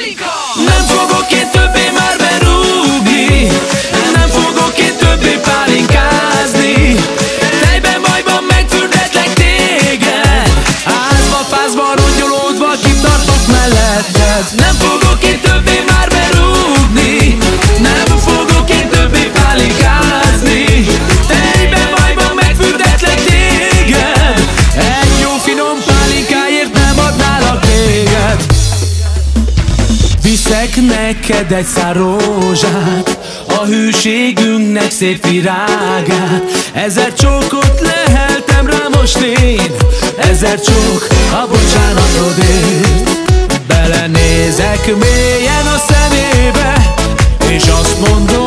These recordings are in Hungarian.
diabólico. Viszek neked egy szár rózsát A hűségünknek szép virágát. Ezer csókot leheltem rá most én Ezer csók a bocsánatodért Belenézek mélyen a szemébe És azt mondom,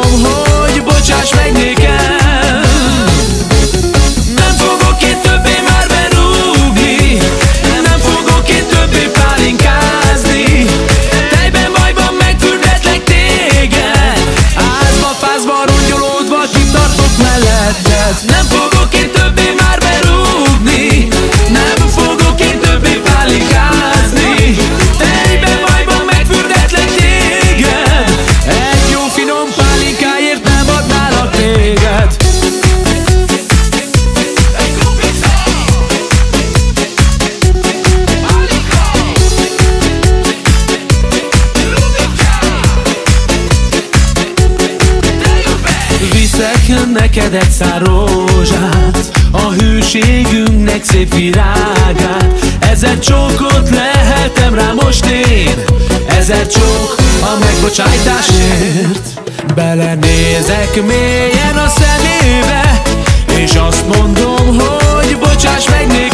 Viszek neked egy szár rózsát A hűségünknek szép virágát. Ezer csókot leheltem rá most én Ezer csók a megbocsájtásért. Belenézek mélyen a szemébe És azt mondom, hogy bocsáss meg nékem